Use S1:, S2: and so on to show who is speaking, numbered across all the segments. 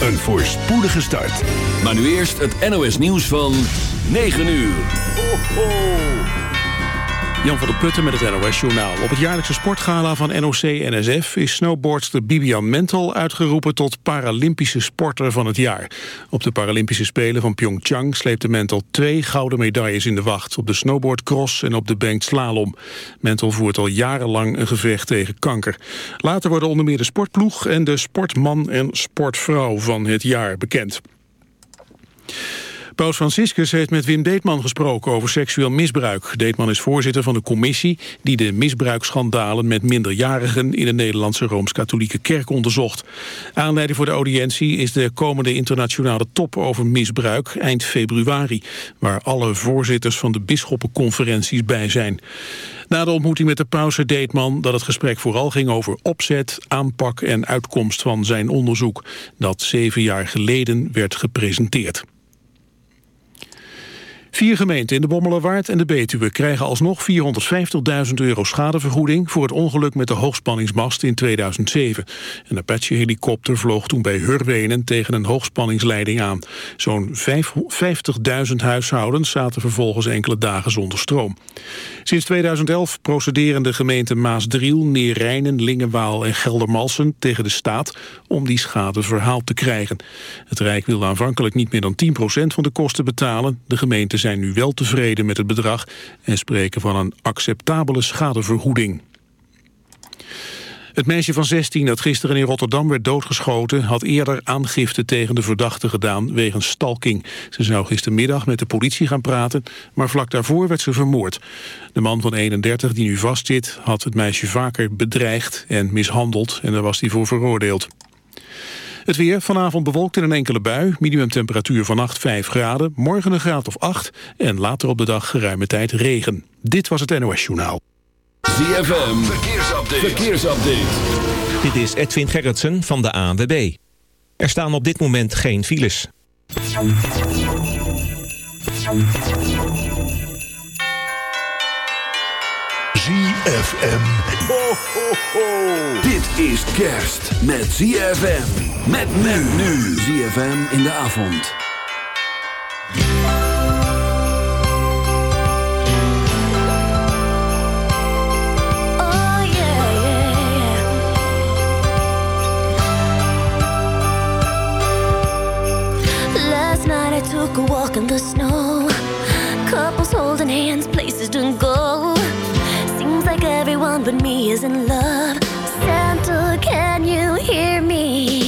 S1: een voorspoedige start.
S2: Maar nu eerst het NOS nieuws van 9 uur. Ho.
S3: Jan van der Putten met het NOS-journaal. Op het jaarlijkse sportgala van NOC-NSF is snowboardster Bibian Mentel uitgeroepen tot Paralympische sporter van het jaar. Op de Paralympische Spelen van Pyeongchang sleepte Mentel twee gouden medailles in de wacht. Op de snowboardcross en op de banked slalom. Mentel voert al jarenlang een gevecht tegen kanker. Later worden onder meer de sportploeg en de sportman en sportvrouw van het jaar bekend. Paus Franciscus heeft met Wim Deetman gesproken over seksueel misbruik. Deetman is voorzitter van de commissie die de misbruiksschandalen met minderjarigen in de Nederlandse Rooms-Katholieke Kerk onderzocht. Aanleiding voor de audiëntie is de komende internationale top over misbruik eind februari, waar alle voorzitters van de bisschoppenconferenties bij zijn. Na de ontmoeting met de paus zei Deetman dat het gesprek vooral ging over opzet, aanpak en uitkomst van zijn onderzoek, dat zeven jaar geleden werd gepresenteerd. Vier gemeenten in de Bommelerwaard en de Betuwe krijgen alsnog 450.000 euro schadevergoeding voor het ongeluk met de hoogspanningsmast in 2007. Een Apache-helikopter vloog toen bij Hurwenen tegen een hoogspanningsleiding aan. Zo'n 50.000 huishoudens zaten vervolgens enkele dagen zonder stroom. Sinds 2011 procederen de gemeenten Maasdriel, Neerijnen, Lingenwaal en Geldermalsen tegen de staat om die schade verhaald te krijgen. Het Rijk wil aanvankelijk niet meer dan 10% van de kosten betalen. De zijn nu wel tevreden met het bedrag en spreken van een acceptabele schadevergoeding. Het meisje van 16 dat gisteren in Rotterdam werd doodgeschoten... had eerder aangifte tegen de verdachte gedaan wegens stalking. Ze zou gistermiddag met de politie gaan praten... maar vlak daarvoor werd ze vermoord. De man van 31 die nu vastzit had het meisje vaker bedreigd en mishandeld... en daar was hij voor veroordeeld. Het weer vanavond bewolkt in een enkele bui. Minimumtemperatuur vannacht 5 graden. Morgen een graad of 8. En later op de dag geruime tijd regen. Dit was het NOS Journaal.
S2: ZFM. Verkeersupdate. Verkeersupdate.
S4: Dit is Edwin Gerritsen van de ANWB. Er staan op dit moment geen files.
S1: ZFM.
S2: Ho, ho, ho. Dit is kerst met ZFM. Met men nu. ZFM in de avond.
S5: Oh yeah, yeah, yeah. Last night I took a walk in the snow. Couples holding hands, places to go. Everyone but me is in love. Santa, can you hear me?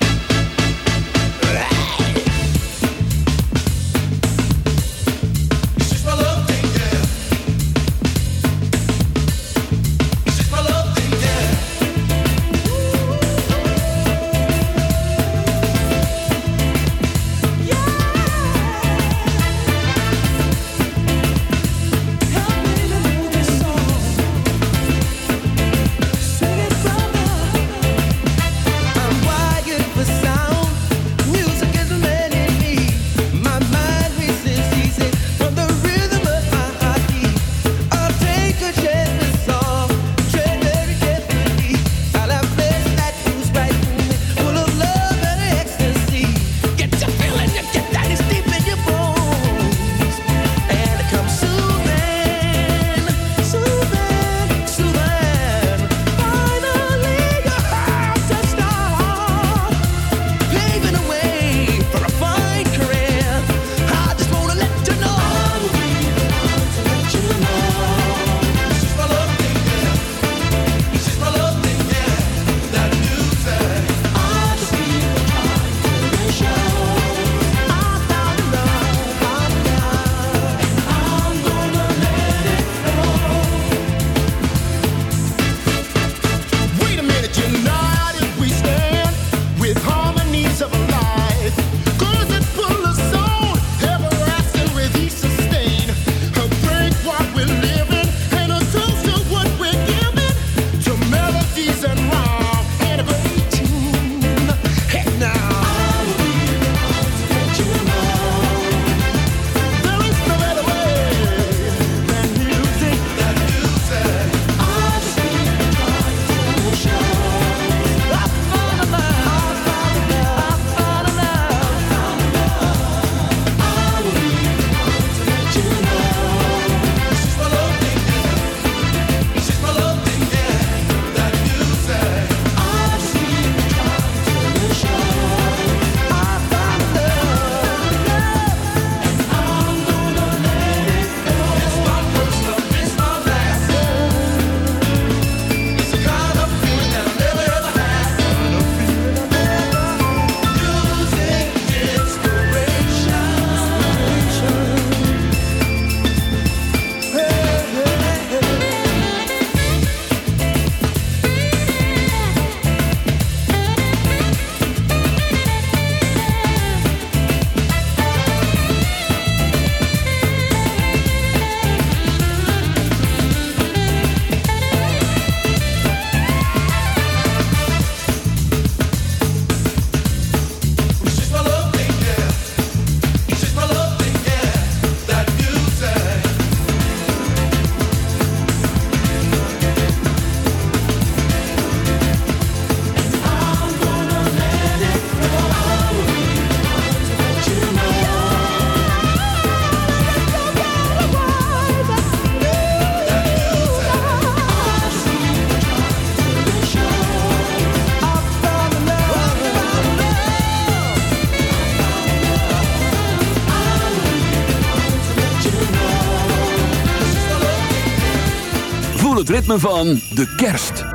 S6: Ritme van de kerst.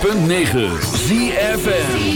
S2: 106.9 ZFN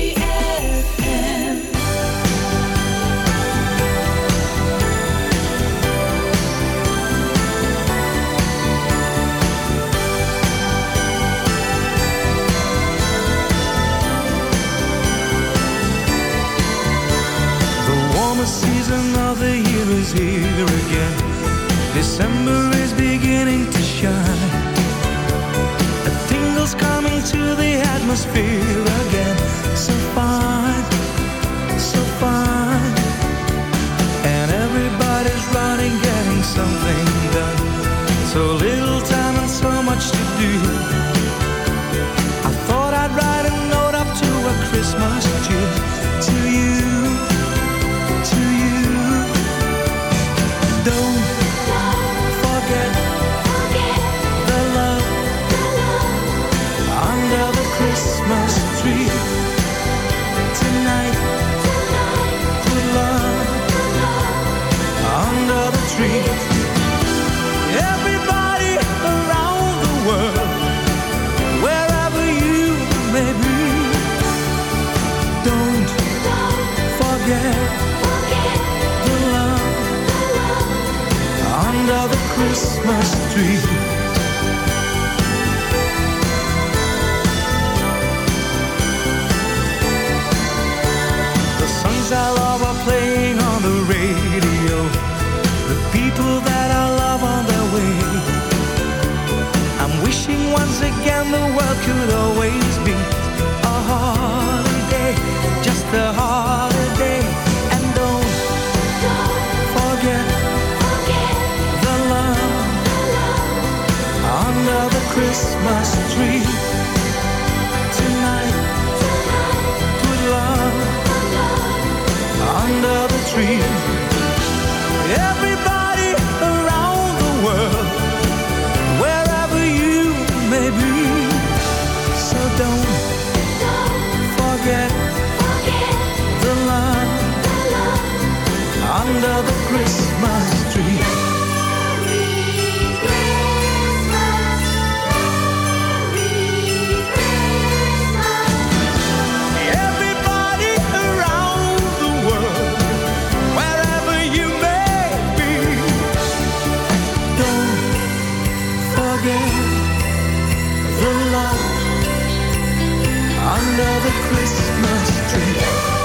S7: The Christmas tree.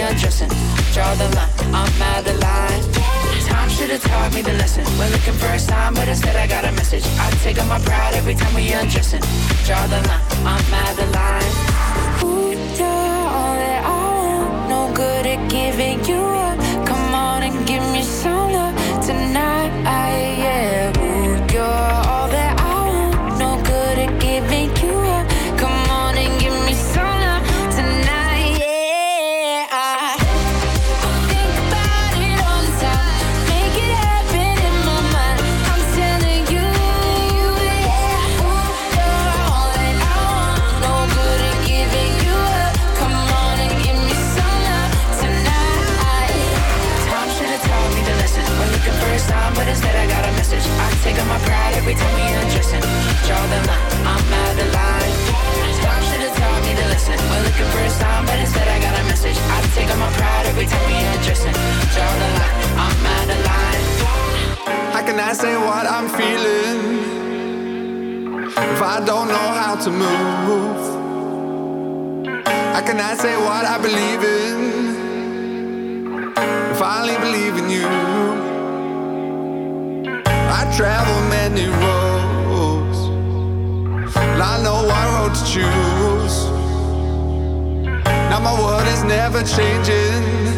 S8: undressing. Draw the line, I'm out of line. Time should have taught me the lesson. We're looking for a sign, but instead I got a message. I take up my pride every time we undressing. Draw the line, I'm out of line. Ooh, you? all that I am. No good at giving you I
S9: cannot can I say what I'm feeling if I don't know how to move? I cannot say what I believe in if I only believe in you? I travel many roads, but I know what road to choose. Now my world is never changing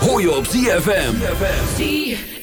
S2: Hoor je op ZFM.
S5: ZFM.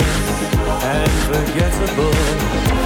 S10: And
S11: forgettable.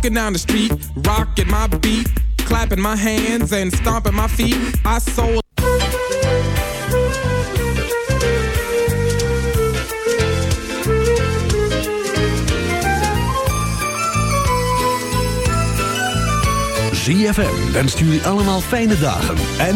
S7: Walking down the street, rocking my beat, clapping my hands and stomping my feet. I sold.
S1: ZFM wenst jullie allemaal fijne dagen en...